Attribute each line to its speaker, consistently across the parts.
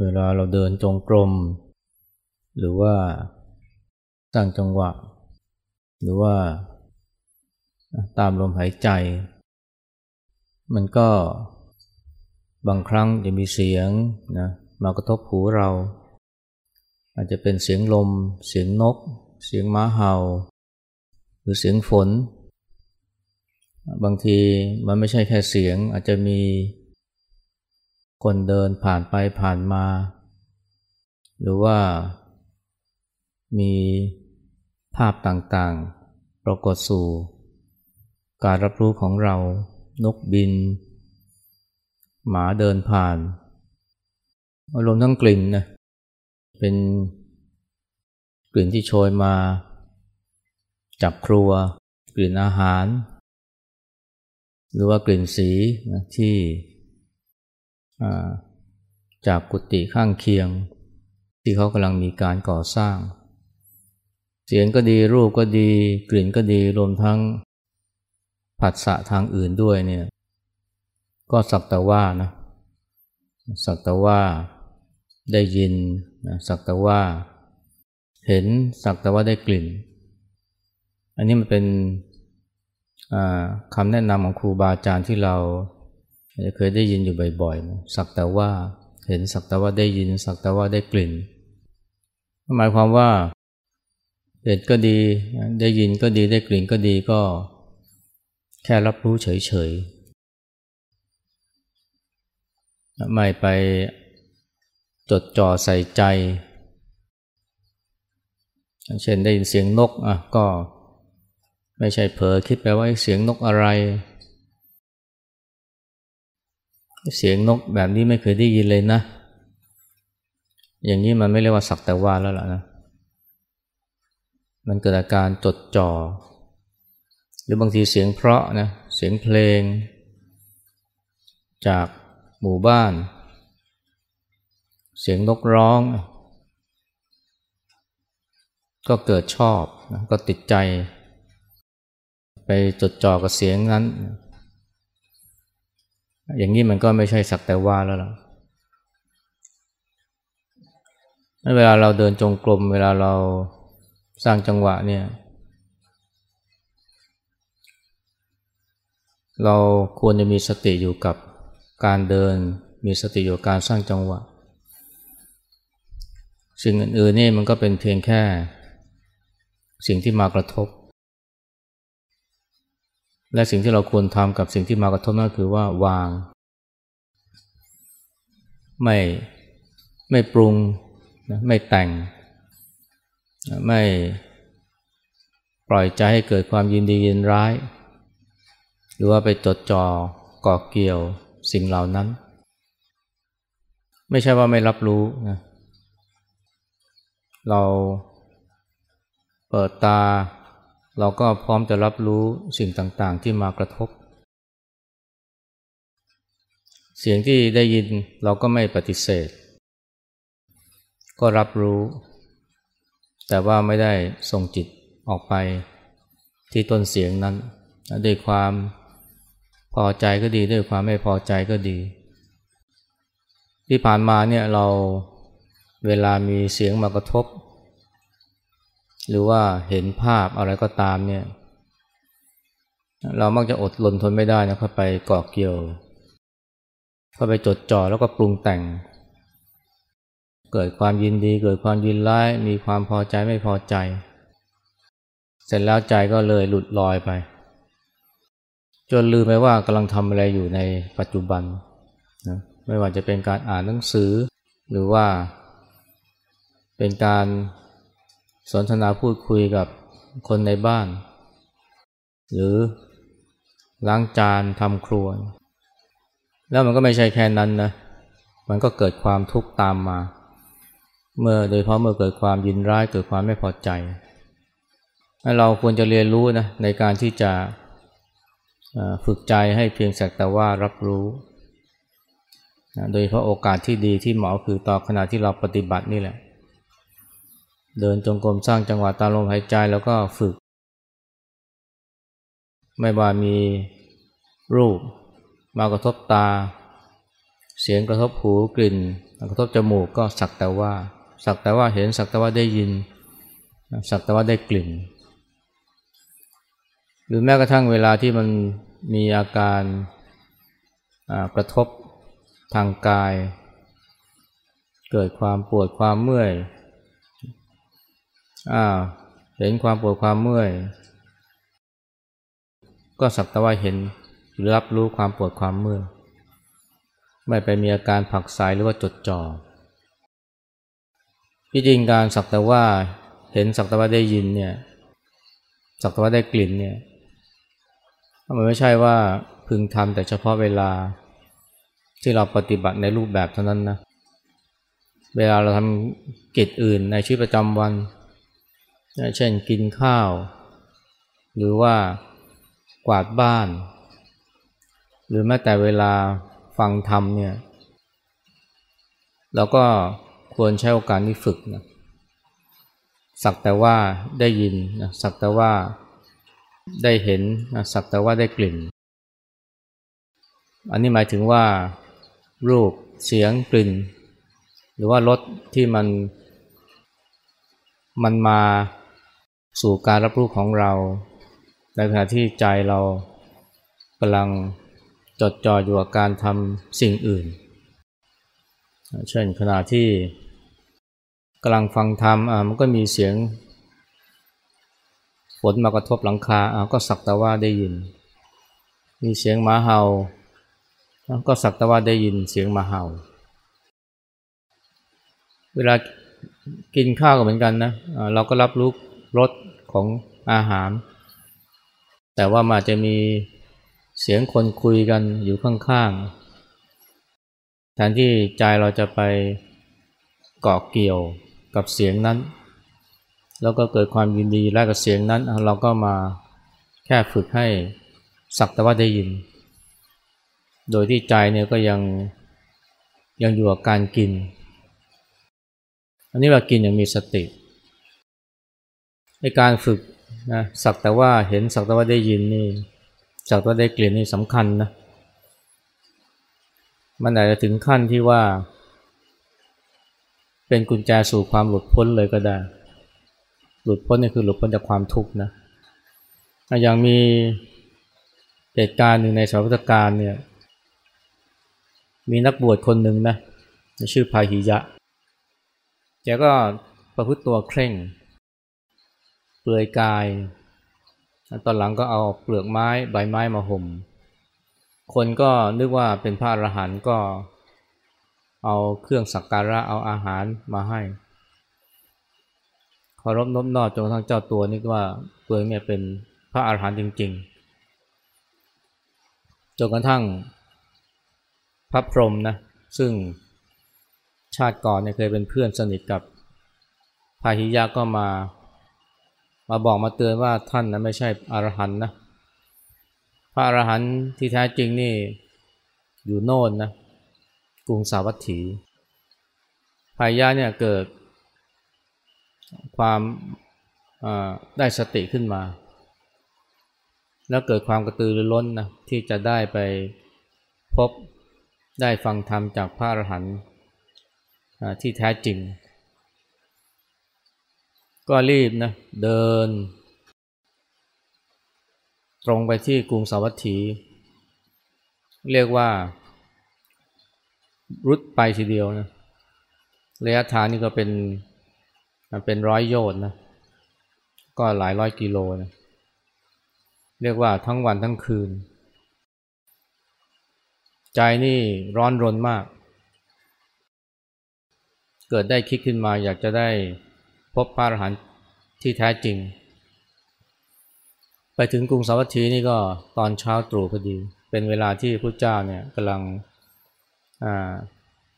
Speaker 1: เวลาเราเดินจงกรม หรือว่าสร้างจังหวะ หรือว่าตามลมหายใจ มันก็บางครั้งจะมีเสียงนะมากระทบหูเรา อาจจะเป็นเสียงลม เสียงนก เสียงม้าเห่า หรือเสียงฝน บางทีมันไม่ใช่แค่เสียงอาจจะมี คนเดินผ่านไปผ่านมา หรือว่ามีภาพต่างๆ ปรากฏสู่ การรับรู้ของเรา นกบิน หมาเดินผ่านอารมณ์ทั้งกลิ่นนะเป็นกลิ่นที่โชยมา จากครัว กลิ่นอาหาร หรือว่ากลิ่นสีนะที่ จากกุฏิข้างเคียง ที่เขากำลังมีการก่อสร้าง เสียงก็ดีรูปก็ดี กลิ่นก็ดีรวมทั้งผัสสะทางอื่นด้วยเนี่ยก็สักแต่ว่านะสักแต่ว่าได้ยินสักแต่ว่าเห็นสักแต่ว่าได้กลิ่น อันนี้มันเป็นคำแนะนำของครูบาอาจารย์ที่เรา เคยได้ยินอยู่บ่อยๆสักแต่ว่าเห็นสักแต่ว่าได้ยินสักแต่ว่าได้กลิ่น หมายความว่าเห็นก็ดีได้ยินก็ดีได้กลิ่นก็ดีก็แค่รับรู้เฉยๆ ไม่ไปจดจ่อใส่ใจ เช่นได้ยินเสียงนกอะก็ไม่ใช่เผลอคิดไปว่าเสียงนกอะไร เสียงนกแบบนี้ไม่เคยได้ยินเลยนะ อย่างนี้มันไม่เรียกว่าสักแต่ว่าแล้วล่ะนะ มันเกิดอาการจดจอ่อ หรือบางทีเสียงเพราะนะ เสียงเพลง จากหมู่บ้าน เสียงนกร้อง ก็เกิดชอบนะก็ติดใจ ไปจดจ่อกับเสียงนั้น อย่างนี้มันก็ไม่ใช่สักแต่ว่าแล้วล่ะเวลาเราเดินจงกรมเวลาเราสร้างจังหวะเนี่ย เราควรจะมีสติอยู่กับการเดิน มีสติอยู่การสร้างจังหวะ สิ่งอื่นๆนี่มันก็เป็นเพียงแค่ สิ่งที่มากระทบ และสิ่งที่เราควรทำกับสิ่งที่มากระทบนั่นคือว่าวาง ไม่ไม่ปรุงไม่แต่ง ไม่ปล่อยใจให้เกิดความยินดียินร้าย หรือว่าไปจดจอ่อก่อเกี่ยวสิ่งเหล่านั้น ไม่ใช่ว่าไม่รับรู้นะเราเปิดตา เราก็พร้อมจะรับรู้สิ่งต่างๆที่มากระทบ เสียงที่ได้ยินเราก็ไม่ปฏิเสธ ก็รับรู้ แต่ว่าไม่ได้ส่งจิตออกไปที่ต้นเสียงนั้นด้วยความพอใจก็ดีด้วยความไม่พอใจก็ดี ที่ผ่านมาเนี่ยเราเวลามีเสียงมากระทบ หรือว่าเห็นภาพอะไรก็ตามเนี่ย เรามักจะอดลนทนไม่ได้นะเข้าไปเกาะเกี่ยว เข้าไปจดจ่อแล้วก็ปรุงแต่ง เกิดความยินดี เกิดความยินร้าย มีความพอใจไม่พอใจ เสร็จแล้วใจก็เลยหลุดลอยไป จนลืมไปว่ากำลังทำอะไรอยู่ในปัจจุบันนะไม่ว่าจะเป็นการอ่านหนังสือ หรือว่าเป็นการ สนทนาพูดคุยกับคนในบ้าน หรือล้างจานทำครัว แล้วมันก็ไม่ใช่แค่นั้นนะมันก็เกิดความทุกข์ตามมา เมื่อโดยเพราะเมื่อเกิดความยินร้ายเกิดความไม่พอใจ เราควรจะเรียนรู้นะในการที่จะฝึกใจให้เพียงสักแต่ว่ารับรู้ โดยเพราะโอกาสที่ดีที่เหมาะคือต่อขณะที่เราปฏิบัตินี่แหละ เดินจงกรมสร้างจังหวะตามลมหายใจแล้วก็ฝึก ไม่ว่ามีรูปมากระทบตา เสียงกระทบหูกลิ่นกระทบจมูกก็สักแต่ว่า สักแต่ว่าเห็นสักแต่ว่าได้ยิน สักแต่ว่าได้กลิ่น หรือแม้กระทั่งเวลาที่มันมีอาการกระทบทางกาย เกิดความปวดความเมื่อย อ่าเห็นความปวดความเมื่อย ก็สักแต่ว่าเห็นหรือรับรู้ความปวดความเมื่อยไม่ไปมีอาการผักสายหรือว่าจดจ่อที่จริงการสักแต่ว่าเห็นสักแต่ว่าได้ยินเนี่ยสักแต่ว่าได้กลิ่นเนี่ยมันไม่ใช่ว่าพึงทำแต่เฉพาะเวลาที่เราปฏิบัติในรูปแบบเท่านั้นนะ เวลาเราทำกิจอื่นในชีวิตประจำวัน เช่นกินข้าว หรือว่ากวาดบ้าน หรือแม้แต่เวลาฟังธรรมเนี่ยเราก็ควรใช้โอกาสนี้ฝึกนะสักแต่ว่าได้ยินนะสักแต่ว่าได้เห็นนะสักแต่ว่าได้กลิ่น อันนี้หมายถึงว่า รูปเสียงกลิ่น หรือว่ารสที่มันมันมา สู่การรับรู้ของเรา ในขณะที่ใจเรากำลังจดจ่ออยู่กับการทำสิ่งอื่น เช่นขณะที่กำลังฟังธรรมมันก็มีเสียงฝนมากระทบหลังคาก็สักแต่ว่าได้ยิน มีเสียงหมาเห่า ก็สักแต่ว่าได้ยินเสียงหมาเห่า เวลากินข้าวก็เหมือนกันนะเราก็รับรู้รส ของอาหาร แต่ว่ามาจะมีเสียงคนคุยกันอยู่ข้างๆแทนที่ใจเราจะไปเกาะเกี่ยวกับเสียงนั้น แล้วก็เกิดความยินดีแลกกับเสียงนั้น เราก็มาแค่ฝึกให้สักแต่ว่าได้ยิน โดยที่ใจเนี่ยก็ยังยังอยู่กับการกิน อันนี้เรากินอย่างมีสติ การฝึกนะสักแต่ว่าเห็นสักแต่ว่าได้ยินนี่สักแต่ว่าได้กลิ่นนี่สำคัญนะมันอาจจะถึงขั้นที่ว่า เป็นกุญแจสู่ความหลุดพ้นเลยก็ได้ หลุดพ้นนี่คือหลุดพ้นจากความทุกข์นะอย่างมีเหตุการณ์หนึ่งในสาวพุทธการเนี่ยมีนักบวชคนหนึ่งนะชื่อพาหิยะแกก็ประพฤติตัวเคร่ง เปลือยกาย ตอนหลังก็เอาเปลือกไม้ใบไม้มาห่ม คนก็นึกว่าเป็นพระอรหันต์ก็เอาเครื่องสักการะเอาอาหารมาให้คารพนบนอบจนกระทั่งเจ้าตัวนี้ว่าตัวเองเนี่ยเป็นพระอาหารหันต์จริงๆจนกระทั่งพระพรหมนะซึ่งชาติก่อนเนี่ยเคยเป็นเพื่อนสนิทกับพาหิยะก็มา มาบอกมาเตือนว่าท่านนะไม่ใช่อรหันนะพระอรหันต์ที่แท้จริงนี่อยู่โน่นนะกรุงสาวัตถีพายะเนี่ยเกิดความได้สติขึ้นมา แล้วเกิดความกระตือรือร้นนะที่จะได้ไปพบได้ฟังธรรมจากพระอรหันต์ที่แท้จริง ก็รีบนะเดิน ตรงไปที่กรุงสาวัตถี เรียกว่า รุดไปทีเดียวนะระยะทางนี่ก็เป็นมันเป็นร้อยโยชน์นะก็หลายร้อยกิโลนะเรียกว่าทั้งวันทั้งคืน ใจนี่ร้อนรนมาก เกิดได้คิดขึ้นมาอยากจะได้ พบพระอรหันต์ที่แท้จริง ไปถึงกรุงสาวัตถีนี่ก็ตอนเช้าตรู่พอดี เป็นเวลาที่พระเจ้าเนี่ยกำลัง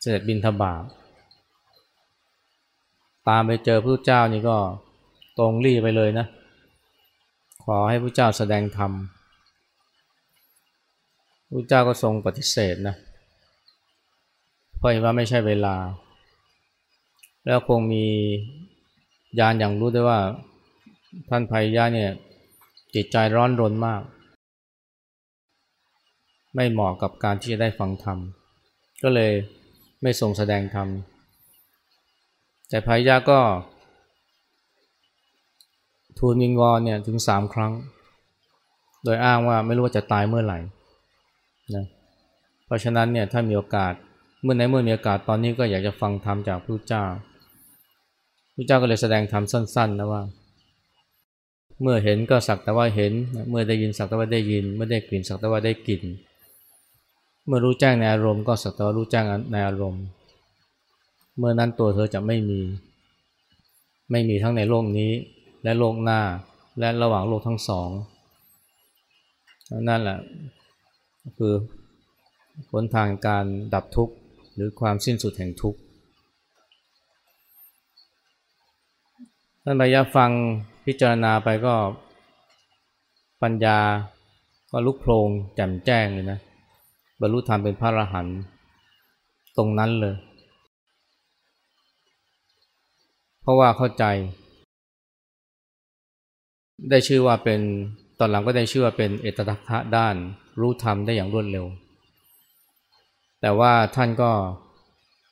Speaker 1: เสด็จบินทบาทตามไปเจอพระเจ้านี่ก็ตรงรีไปเลยนะ ขอให้พระเจ้าแสดงธรรมพระเจ้าก็ทรงปฏิเสธนะเพราะเห็นว่าไม่ใช่เวลา แล้วคงมี ยานอย่างรู้ได้วยว่าท่านภัยยะเนี่ยจิตใจร้อนรนมาก ไม่เหมาะกับการที่จะได้ฟังธรรม ก็เลยไม่ทรงแสดงธรรม แต่ภัยยะก็ ทูลวิงวอนเนี่ยถึงสามครั้ง โดยอ้างว่าไม่รู้ว่าจะตายเมื่อไหร่นะเพราะฉะนั้นเนี่ยถ้ามีโอกาสเมื่อไหนเมื่อมีโอกาสตอนนี้ก็อยากจะฟังธรรมจากพระเจ้า พระเจ้าก็เลยแสดงธรรมสั้น ๆนะว่า เมื่อเห็นก็สักแต่ว่าเห็น เมื่อได้ยินสักแต่ว่าได้ยิน เมื่อได้กลิ่นสักแต่ว่าได้กลิ่น เมื่อรู้แจ้งในอารมณ์ก็สักแต่ว่ารู้แจ้งในอารมณ์ เมื่อนั้นตัวเธอจะไม่มี ไม่มีทั้งในโลกนี้ และโลกหน้าและระหว่างโลกทั้งสองนั่นแหละคือผลทางการดับทุกข์หรือความสิ้นสุดแห่งทุกข์ ท่านบายาฟังพิจารณาไปก็ปัญญาก็ลุกโพลงแจ่มแจ้งเลยนะบรรลุธรรมเป็นพระอรหันต์ตรงนั้นเลย เพราะว่าเข้าใจ ได้ชื่อว่าเป็นตอนหลังก็ได้ชื่อว่าเป็นเอตทัคคะด้าน รู้ธรรมได้อย่างรวดเร็ว แต่ว่าท่านก็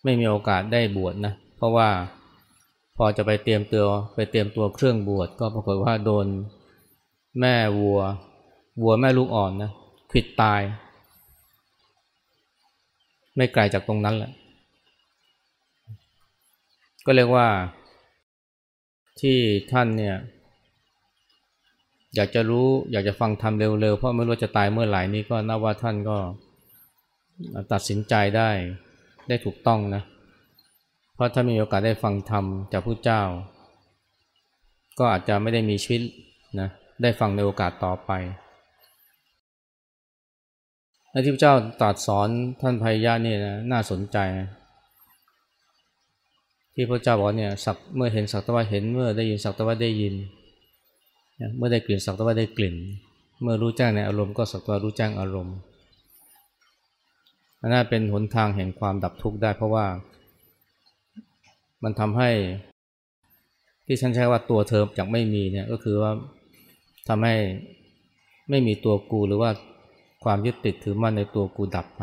Speaker 1: ไม่มีโอกาสได้บวชนะ เพราะว่า พอจะไปเตรียมตัวไปเตรียมตัวเครื่องบวชก็ปรากฏว่าโดนแม่วัว วัวแม่ลูกอ่อนนะขิดตาย ไม่ไกลจากตรงนั้นแหละ ก็เรียกว่าที่ท่านเนี่ย อยากจะรู้อยากจะฟังทำเร็วๆ เพราะไม่รู้จะตายเมื่อไหร่นี้ก็นับว่าท่านก็ตัดสินใจได้ได้ถูกต้องนะเพราะถ้ามีโอกาสได้ฟังธรรมจากผู้เจ้า ก็อาจจะไม่ได้มีชีวิตนะได้ฟังในโอกาสต่อไปและที่พระเจ้าตรัสสอนท่านภัยยะนี่นะน่าสนใจ ที่พระเจ้าบอกเนี่ยสักเมื่อเห็นสักตะว่าเห็นเมื่อได้ยินสักตะว่าได้ยิน เมื่อได้กลิ่นสักตว่าได้กลิ่น เมื่อรู้แจ้งในอารมณ์ก็สักตว่ารู้แจ้งอารมณ์อันนั้นเป็นหนทางแห่งความดับทุกข์ได้ เพราะว่า มันทำให้ ที่ฉันใช้ว่าตัวเธอจากไม่มีเนี่ยก็คือว่าทำให้ไม่มีตัวกูหรือว่าความยึดติดถือมั่นในตัวกูดับไป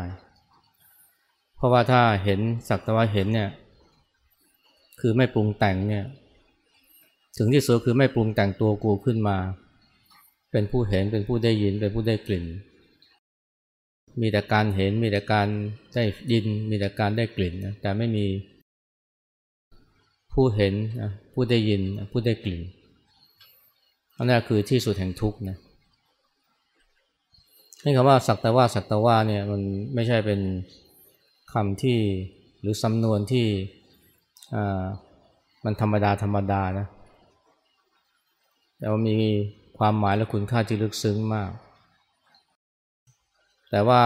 Speaker 1: เพราะว่าถ้าเห็นสักแต่ว่าเห็นเนี่ย คือไม่ปรุงแต่งเนี่ย ถึงที่สุดคือไม่ปรุงแต่งตัวกูขึ้นมา เป็นผู้เห็นเป็นผู้ได้ยินเป็นผู้ได้กลิ่น มีแต่การเห็นมีแต่การได้ยินมีแต่การได้กลิ่นนะแต่ไม่มี ผู้เห็นนะผู้ได้ยินผู้ได้กลิ่นอันนี้คือที่สุดแห่งทุกข์นะนี่คำว่าสักแต่ว่าสักแต่ว่าเนี่ยมันไม่ใช่เป็นคำที่หรือสำนวนที่มันธรรมดาธรรมดานะแต่ว่ามีความหมายและคุณค่าที่ลึกซึ้งมาก แต่ว่า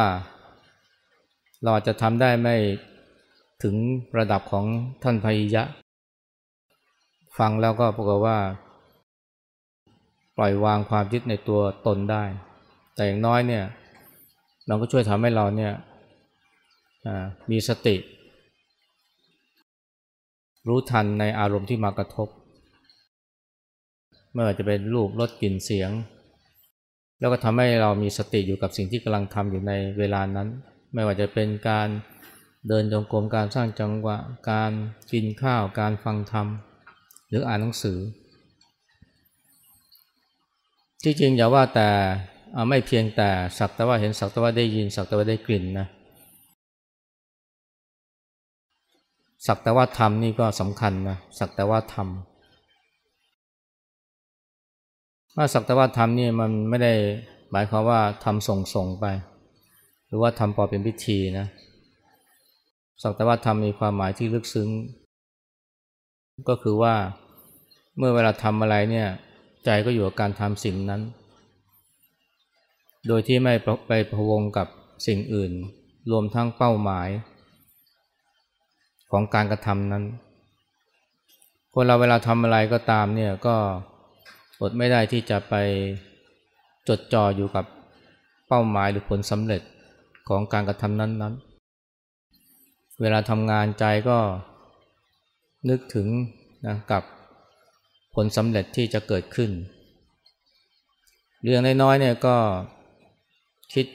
Speaker 1: เราอาจจะทำได้ไม่ถึงระดับของท่านพยยะ ฟังแล้วก็ปรากฏว่า ปล่อยวางความยึดในตัวตนได้ แต่อย่างน้อยเนี่ยเราก็ช่วยทำให้เราเนี่ยมีสติ รู้ทันในอารมณ์ที่มากระทบไม่ว่าจะเป็นรูปรสกลิ่นเสียง แล้วก็ทำให้เรามีสติอยู่กับสิ่งที่กำลังทำอยู่ในเวลานั้น ไม่ว่าจะเป็นการเดินจงกรมการสร้างจังหวะ การกินข้าวการฟังธรรม หรืออ่านหนังสือที่จริงอย่าว่าแต่ไม่เพียงแต่สักแต่ว่าเห็นสักแต่ว่าได้ยินสักแต่ว่าได้กลิ่นนะสักแต่ว่าทำนี่ก็สำคัญนะสักแต่ว่าทำว่าสักแต่ว่าทำนี่มันไม่ได้หมายความว่าทำส่งส่งไป หรือว่าทำพอเป็นพิธีนะสักแต่ว่าทำมีความหมายที่ลึกซึ้ง ก็คือว่าเมื่อเวลาทำอะไรเนี่ยใจก็อยู่กับการทำสิ่งนั้น โดยที่ไม่ไปพะวงกับสิ่งอื่น รวมทั้งเป้าหมาย ของการกระทำนั้น คนเราเวลาทำอะไรก็ตามเนี่ยก็อดไม่ได้ที่จะไปจดจ่ออยู่กับเป้าหมายหรือผลสำเร็จของการกระทำนั้นๆ เวลาทำงานใจก็ นึกถึงนะกับผลสำเร็จที่จะเกิดขึ้น เรื่องน้อยๆเนี่ยก็คิด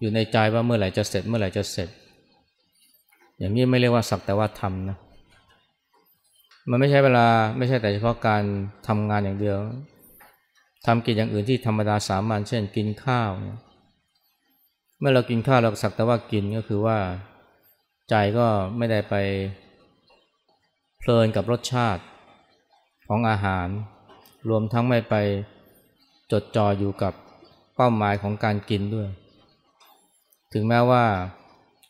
Speaker 1: อยู่ในใจว่าเมื่อไหร่จะเสร็จเมื่อไหร่จะเสร็จ อย่างนี้ไม่เรียกว่าสักแต่ว่าทำนะมันไม่ใช่เวลาไม่ใช่แต่เฉพาะการทำงานอย่างเดียวทำกิจอย่างอื่นที่ธรรมดาสามัญเช่นกินข้าว เมื่อเรากินข้าวเราสักแต่ว่ากินก็คือว่า ใจก็ไม่ได้ไป ลินกับรสชาติของอาหาร รวมทั้งไม่ไปจดจ่ออยู่กับเป้าหมายของการกินด้วย ถึงแม้ว่า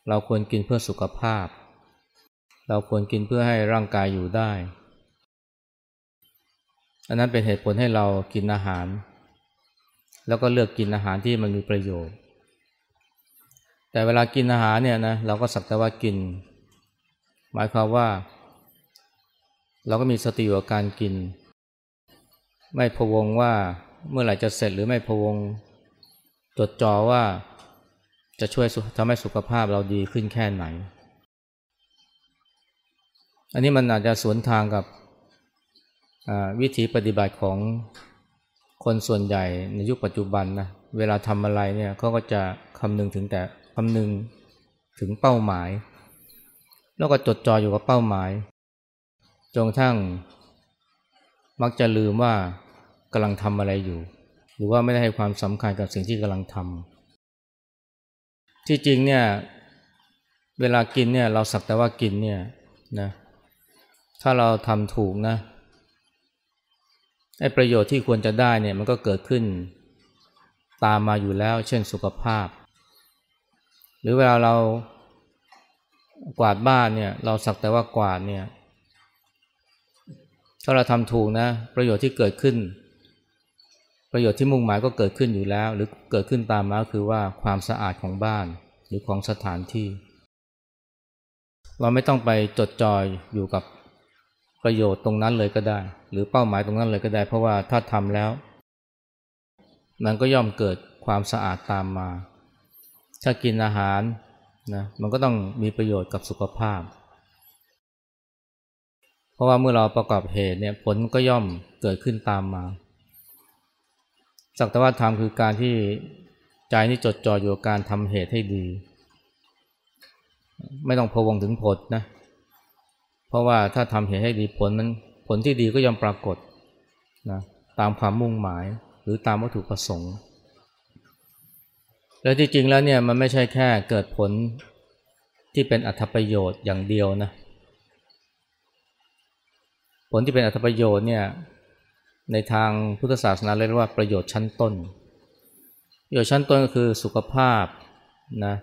Speaker 1: เราควรกินเพื่อสุขภาพ เราควรกินเพื่อให้ร่างกายอยู่ได้ อันนั้นเป็นเหตุผลให้เรากินอาหาร แล้วก็เลือกกินอาหารที่มันมีประโยชน์ แต่เวลากินอาหารเนี่ยนะเราก็สักแต่ว่ากิน หมายความว่า เราก็มีสติอยู่กับการกิน ไม่พวงว่าเมื่อไหร่จะเสร็จหรือไม่พวงจดจ่อว่าจะช่วยทำให้สุขภาพเราดีขึ้นแค่ไหน อันนี้มันอาจจะสวนทางกับวิธีปฏิบัติของคนส่วนใหญ่ในยุคปัจจุบันนะเวลาทำอะไรเนี่ยเขาก็จะคำนึงถึงแต่คำนึงถึงเป้าหมาย แล้วก็จดจ่ออยู่กับเป้าหมาย จนทั่งมักจะลืมว่ากำลังทำอะไรอยู่ หรือว่าไม่ได้ให้ความสำคัญกับสิ่งที่กำลังทำที่จริงเนี่ยเวลากินเนี่ยเราสักแต่ว่ากินเนี่ยนะถ้าเราทำถูกนะไอ้ประโยชน์ที่ควรจะได้เนี่ยมันก็เกิดขึ้นตามมาอยู่แล้ว เช่นสุขภาพ หรือเวลาเรากวาดบ้านเนี่ยเราสักแต่ว่ากวาดเนี่ย ถ้าเราทำถูกนะ ประโยชน์ที่เกิดขึ้น ประโยชน์ที่มุ่งหมายก็เกิดขึ้นอยู่แล้ว หรือเกิดขึ้นตามมาคือว่าความสะอาดของบ้านหรือของสถานที่ เราไม่ต้องไปจดจ่อยอยู่กับประโยชน์ตรงนั้นเลยก็ได้ หรือเป้าหมายตรงนั้นเลยก็ได้ เพราะว่าถ้าทำแล้วมันก็ย่อมเกิดความสะอาดตามมา ถ้ากินอาหารนะมันก็ต้องมีประโยชน์กับสุขภาพ เพราะว่าเมื่อเราประกอบเหตุเนี่ยผลก็ย่อมเกิดขึ้นตามมา สักต่ว่าทำคือการที่ใจนี่จดจ่ออยู่กับการทำเหตุให้ดี ไม่ต้องพวงถึงผลนะ เพราะว่าถ้าทำเหตุให้ดีผลนั้นผลที่ดีก็ย่อมปรากฏนะตามความมุ่งหมายหรือตามวัตถุประสงค์ แล้วที่จริงแล้วเนี่ยมันไม่ใช่แค่เกิดผลที่เป็นอัตประโยชน์อย่างเดียวนะ ลที่เป็นอัตประโยชน์เนี่ยในทางพุทธศาสนาเรียกว่าประโยชน์ชั้นต้น ประโยชน์ชั้นต้นก็คือสุขภาพนะ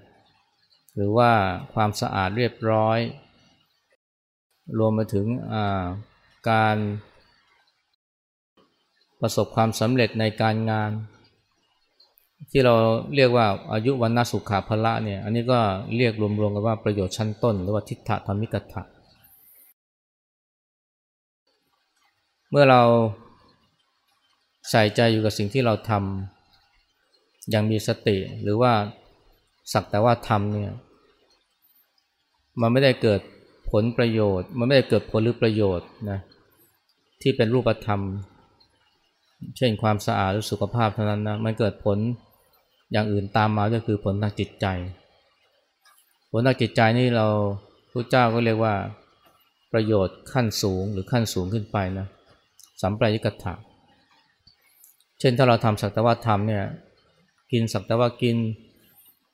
Speaker 1: หรือว่าความสะอาดเรียบร้อย รวมไปถึงการประสบความสำเร็จในการงาน ที่เราเรียกว่าอายุวันนาสุขาภละเนี่ยอันนี้ก็เรียกรวมๆกันว่าประโยชน์ชั้นต้น หรือว่าทิฏฐธรรมิกถะ เมื่อเราใส่ใจอยู่กับสิ่งที่เราทำอย่างมีสติหรือว่าสักแต่ว่าทำเนี่ยมันไม่ได้เกิดผลประโยชน์ มันไม่ได้เกิดผลหรือประโยชน์นะที่เป็นรูปธรรม เช่นความสะอาดหรือสุขภาพเท่านั้นนะมันเกิดผลอย่างอื่นตามมาก็คือผลทางจิตใจ ผลทางจิตใจนี่เราพระเจ้าก็เรียกว่าประโยชน์ขั้นสูงหรือขั้นสูงขึ้นไปนะ สัมปรายกถาเช่นถ้าเราทำสักตว่าทำเนี่ยกินสักตว่ากิน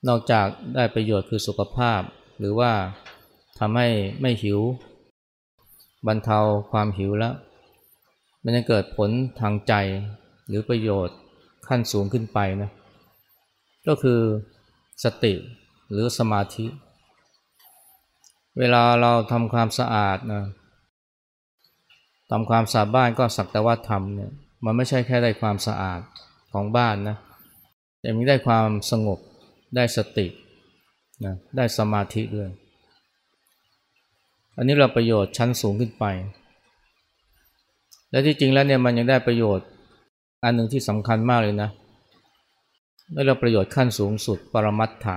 Speaker 1: นอกจากได้ประโยชน์คือสุขภาพ หรือว่าทำให้ไม่หิว บรรเทาความหิวแล้ว มันจะเกิดผลทางใจหรือประโยชน์ขั้นสูงขึ้นไปนะก็คือสติหรือสมาธิ เวลาเราทำความสะอาดนะ ทำความสะอาดบ้านก็สักแต่ว่าทำเนี่ยมันไม่ใช่แค่ได้ความสะอาดของบ้านนะแต่มีได้ความสงบได้สตินะได้สมาธิด้วย อันนี้เราประโยชน์ชั้นสูงขึ้นไป และที่จริงแล้วเนี่ยมันยังได้ประโยชน์อันหนึ่งที่สำคัญมากเลยนะได้เราประโยชน์ขั้นสูงสุดปรมัตถะ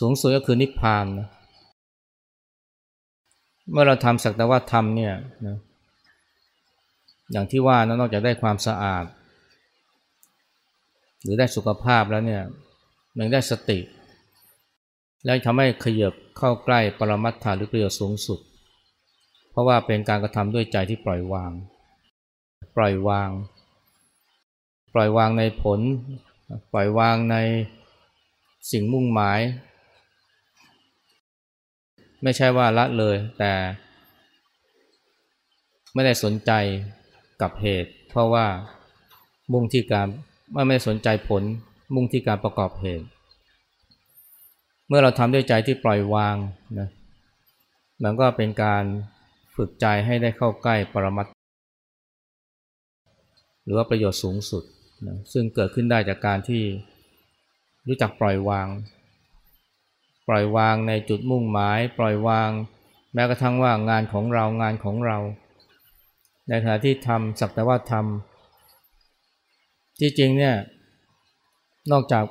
Speaker 1: สูงสุดก็คือนิพพานนะ เมื่อเราทำสักแต่ว่าทำเนี่ยนะอย่างที่ว่านะนอกจากได้ความสะอาด หรือได้สุขภาพแล้วเนี่ยมันได้สติ และทำให้ขยับเข้าใกล้ปรมัตถาหรือประโยชน์สูงสุด เพราะว่าเป็นการกระทำด้วยใจที่ปล่อยวาง ปล่อยวาง ปล่อยวางในผล ปล่อยวางในสิ่งมุ่งหมาย ไม่ใช่ว่าละเลยแต่ ไม่ได้สนใจกับเหตุ เพราะว่ามุ่งที่การไม่ไม่สนใจผล มุ่งที่การประกอบเหตุ เมื่อเราทำด้วยใจที่ปล่อยวางนะมันก็เป็นการฝึกใจให้ได้เข้าใกล้ปรมัตหรือว่าประโยชน์สูงสุดนะซึ่งเกิดขึ้นได้จากการที่รู้จักปล่อยวาง ปล่อยวางในจุดมุ่งหมาย ปล่อยวาง แม้กระทั่งว่างานของเรางานของเรา ในขณะที่ทำสักแต่ว่าทำที่จริงเนี่ยนอกจาก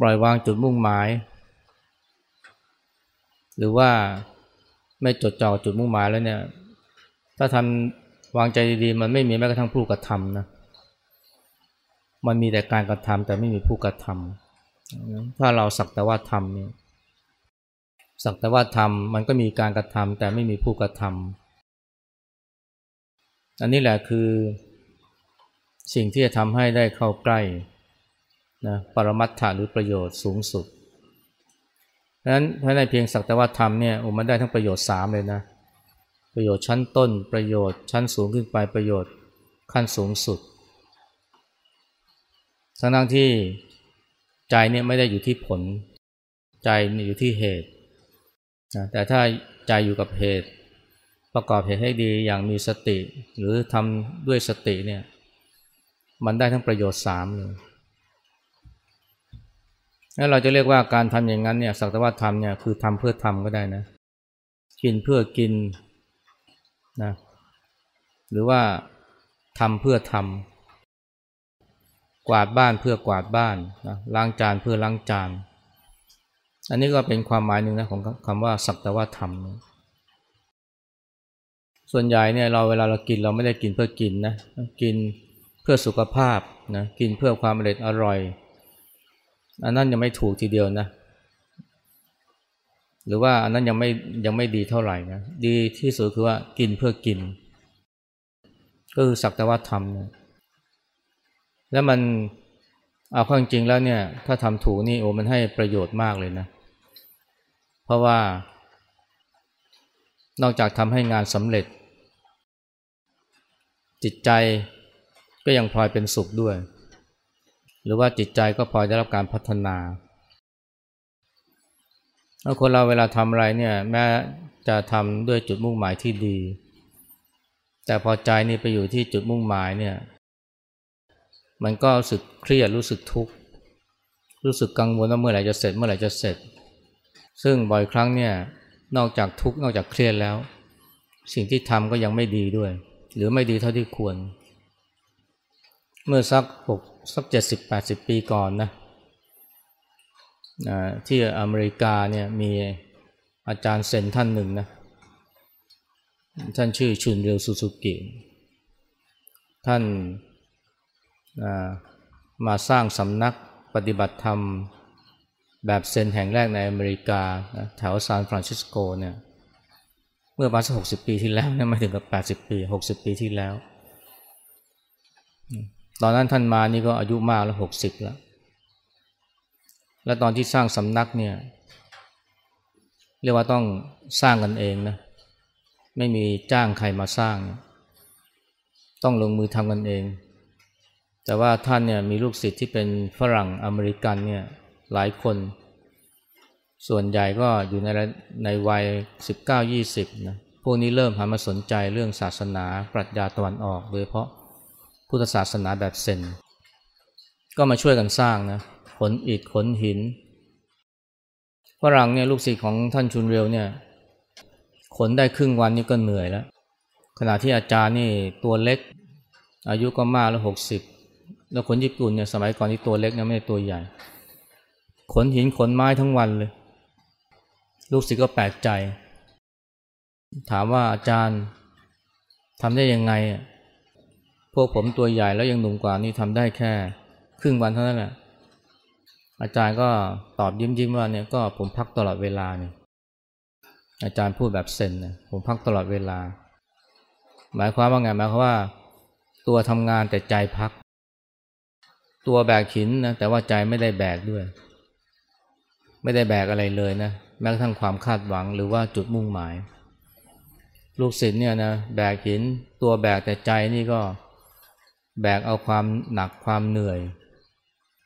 Speaker 1: ปล่อยวางจุดมุ่งหมาย หรือว่าไม่จดจ่อจุดมุ่งหมายแล้วเนี่ยถ้าทำวางใจดีๆมันไม่มีแม้กระทั่งผู้กระทำนะมันมีแต่การกระทำแต่ไม่มีผู้กระทำ ถ้าเราสักแต่ว่าทำเนี่ยสักแต่ว่าทำมันก็มีการกระทำแต่ไม่มีผู้กระทำอันนี้แหละคือสิ่งที่จะทำให้ได้เข้าใกล้นะปรมัตถะหรือประโยชน์สูงสุดดังนั้นภายในเพียงสักแต่ว่าทำเนี่ยมันได้ทั้งประโยชน์สามเลยนะ ประโยชน์ชั้นต้น ประโยชน์ชั้นสูงขึ้นไปประโยชน์ขั้นสูงสุด ทั้งที่ ใจเนี่ยไม่ได้อยู่ที่ผล ใจอยู่ที่เหตุนะแต่ถ้าใจอยู่กับเหตุ ประกอบเหตุให้ดีอย่างมีสติ หรือทำด้วยสติเนี่ยมันได้ทั้งประโยชน์สามเลยแล้วเราจะเรียกว่าการทำอย่างนั้นเนี่ยสักแต่ว่าทำเนี่ยคือทำเพื่อทำก็ได้นะกินเพื่อกินนะหรือว่าทำเพื่อทำ กวาดบ้านเพื่อกวาดบ้านนะล้างจานเพื่อล้างจาน อันนี้ก็เป็นความหมายหนึ่งนะของคำว่าสักแต่ว่าทำส่วนใหญ่เนี่ยเราเวลาเรากินเราไม่ได้กินเพื่อกินนะ กินเพื่อสุขภาพนะ กินเพื่อความอร่อยอร่อย อันนั้นยังไม่ถูกทีเดียวนะ หรือว่าอันนั้นยังไม่ยังไม่ดีเท่าไหร่นะ ดีที่สุดคือว่ากินเพื่อกิน ก็คือสักแต่ว่าทำนะ แล้วมันเอาข้อจริงแล้วเนี่ย ถ้าทำถูกนี่โอ้มันให้ประโยชน์มากเลยนะ เพราะว่า นอกจากทำให้งานสำเร็จ จิตใจก็ยังพลอยเป็นสุขด้วย หรือว่าจิตใจก็พลอยได้รับการพัฒนาถ้าคนเราเวลาทำอะไรเนี่ย แม้จะทำด้วยจุดมุ่งหมายที่ดี แต่พอใจนี่ไปอยู่ที่จุดมุ่งหมายเนี่ย มันก็รู้สึกเครียดรู้สึกทุกข์รู้สึกกังวลว่าเมื่อไหร่จะเสร็จเมื่อไหร่จะเสร็จ ซึ่งบ่อยครั้งเนี่ยนอกจากทุกข์นอกจากเครียดแล้ว สิ่งที่ทำก็ยังไม่ดีด้วย หรือไม่ดีเท่าที่ควร เมื่อสักหกสักเจ็ดสิบแปดสิบปีก่อนนะที่อเมริกาเนี่ยมีอาจารย์เซนท่านหนึ่งนะท่านชื่อชุนเรียวซูซูกิท่าน มาสร้างสำนักปฏิบัติธรรม แบบเซนแห่งแรกในอเมริกาแถวซานฟรานซิสโกเนี่ยเมื่อประมาณสักหกสิบปีที่แล้วเนี่ยไม่ถึงกับแปดสิบปีหกสิบปีที่แล้ว ตอนนั้นท่านมานี่ก็อายุมากแล้วหกสิบแล้ว และตอนที่สร้างสำนักเนี่ยเรียกว่าต้องสร้างกันเองนะไม่มีจ้างใครมาสร้าง ต้องลงมือทำกันเอง แต่ว่าท่านเนี่ยมีลูกศิษย์ที่เป็นฝรั่งอเมริกันเนี่ยหลายคน ส่วนใหญ่ก็อยู่ในในวัย 19-20นะพวกนี้เริ่มหันมาสนใจเรื่องศาสนาปรัชญาตะวันออกโดยเฉพาะพุทธศาสนาแบบเซนก็มาช่วยกันสร้างนะขนอิฐขนหินฝรั่งเนี่ยลูกศิษย์ของท่านชุนเรียวเนี่ยขนได้ครึ่งวันนี่ก็เหนื่อยแล้ว ขณะที่อาจารย์นี่ตัวเล็ก อายุก็มากแล้วหกสิบ แล้วคนญี่ปุ่นเนี่ยสมัยก่อนที่ตัวเล็กนะไม่ใช่ตัวใหญ่ ขนหินขนไม้ทั้งวันเลย ลูกศิษย์ก็แปลกใจ ถามว่าอาจารย์ทำได้ยังไง พวกผมตัวใหญ่แล้วยังหนุ่มกว่านี่ทำได้แค่ ครึ่งวันเท่านั้นแหละอาจารย์ก็ตอบยิ้มยิ้มว่าเนี่ยก็ผมพักตลอดเวลาเนี่ยอาจารย์พูดแบบเซนนะผมพักตลอดเวลา หมายความว่าไงหมายความว่า ตัวทำงานแต่ใจพัก ตัวแบกหินนะแต่ว่าใจไม่ได้แบกด้วย ไม่ได้แบกอะไรเลยนะแม้กระทั่งความคาดหวังหรือว่าจุดมุ่งหมาย ลูกศิษย์เนี่ยนะแบกหินตัวแบกแต่ใจนี่ก็แบกเอาความหนักความเหนื่อย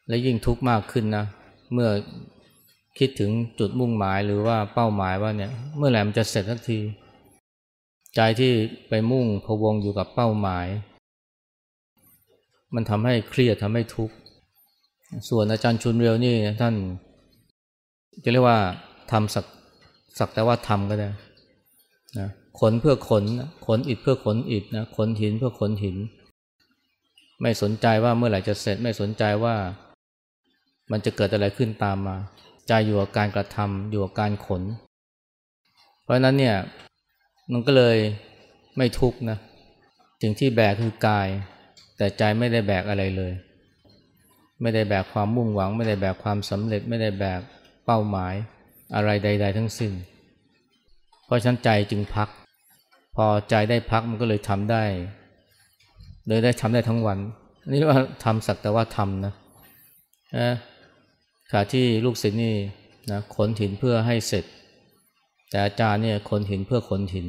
Speaker 1: และยิ่งทุกข์มากขึ้นนะเมื่อคิดถึงจุดมุ่งหมายหรือว่าเป้าหมายว่าเนี่ยเมื่อไหร่มันจะเสร็จสักที ใจที่ไปมุ่งพวงอยู่กับเป้าหมาย มันทำให้เครียดทำให้ทุกข์ ส่วนอาจารย์ชุนเรียวนี่ท่านจะเรียกว่าทำสักสักแต่ว่าทำก็ได้นะขนเพื่อขนขนอิฐเพื่อขนอิฐนะขนหินเพื่อขนหิน ไม่สนใจว่าเมื่อไหร่จะเสร็จไม่สนใจว่า มันจะเกิดอะไรขึ้นตามมา ใจอยู่กับการกระทำอยู่กับการขน เพราะนั้นเนี่ยมันก็เลยไม่ทุกข์นะสิ่งที่แบกคือกาย แต่ใจไม่ได้แบกอะไรเลย ไม่ได้แบกความมุ่งหวัง ไม่ได้แบกความสำเร็จ ไม่ได้แบกเป้าหมายอะไรใด ๆ ทั้งสิ้น เพราะฉะนั้นใจจึงพัก พอใจได้พักมันก็เลยทำได้เลยได้ทำได้ทั้งวันนี่ว่าทำสักแต่ว่าทำนะนะขณะที่ลูกศิษย์นี่นะขนหินเพื่อให้เสร็จ แต่อาจารย์เนี่ยขนหินเพื่อขนหิน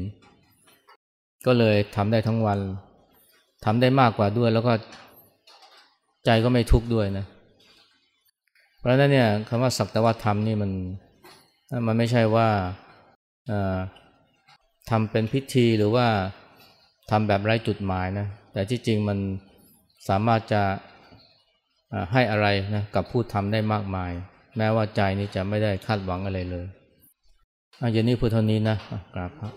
Speaker 1: ก็เลยทำได้ทั้งวัน ทำได้มากกว่าด้วย แล้วก็ใจก็ไม่ทุกข์ด้วยนะ เพราะฉะนั้นเนี่ยคำว่าสักแต่ว่าทำนี่มันมันไม่ใช่ว่าทำเป็นพิธีหรือว่าทำแบบไร้จุดหมายนะแต่ที่จริงมันสามารถจะให้อะไรนะกับผู้ทำได้มากมาย แม้ว่าใจนี้จะไม่ได้คาดหวังอะไรเลยอันนี้พูดเท่านี้นะกราบพระ